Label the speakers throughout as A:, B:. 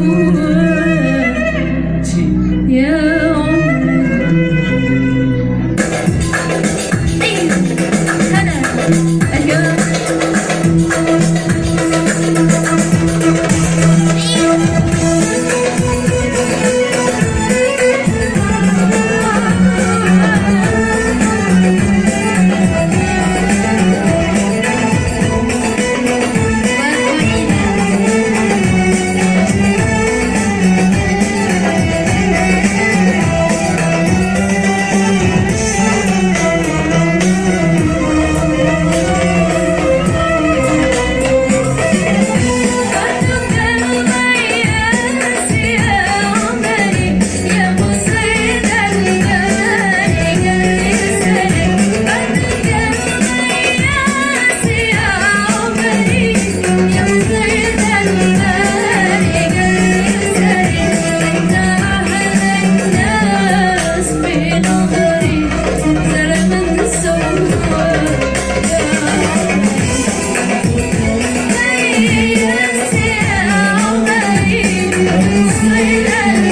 A: Ooh. Hey.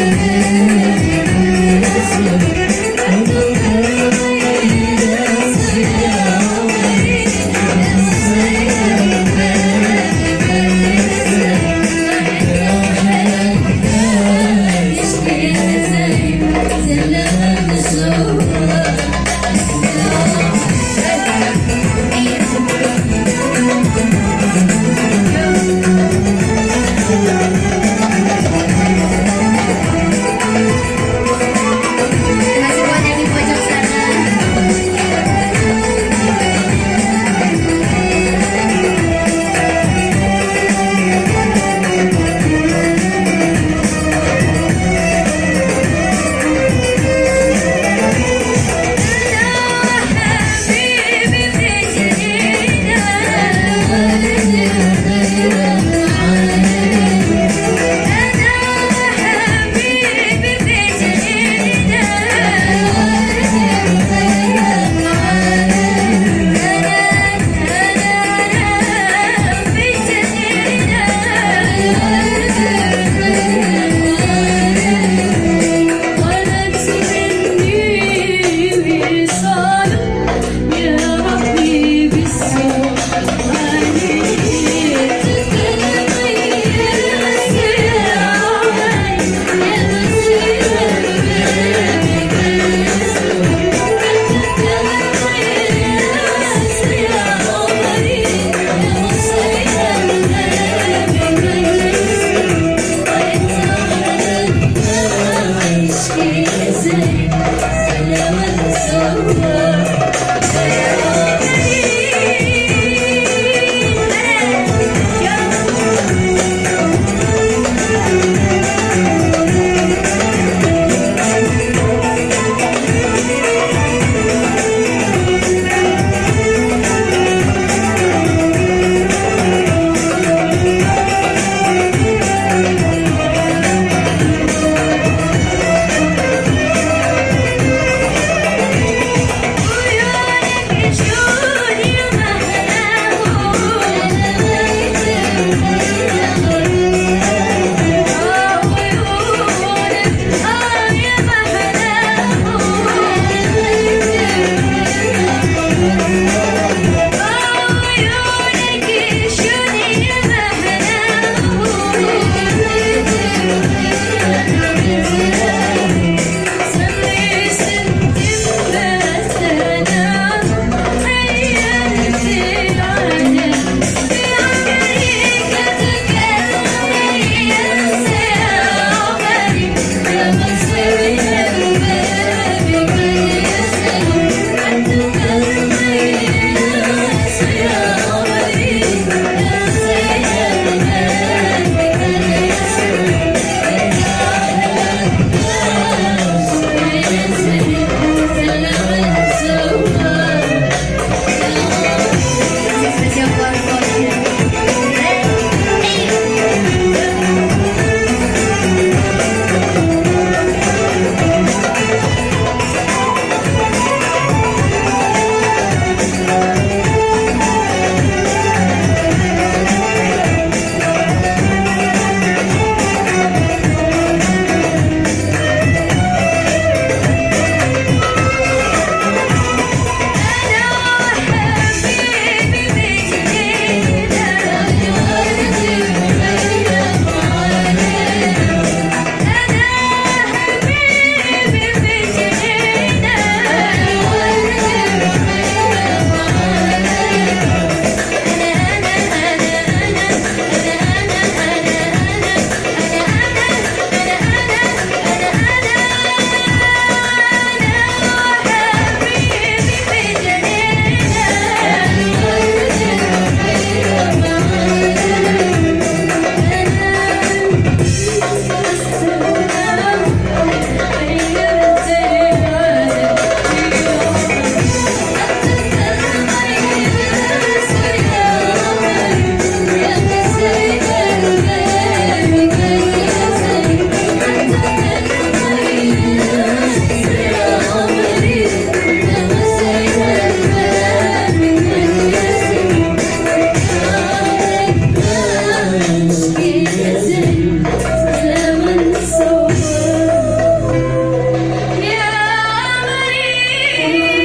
A: see.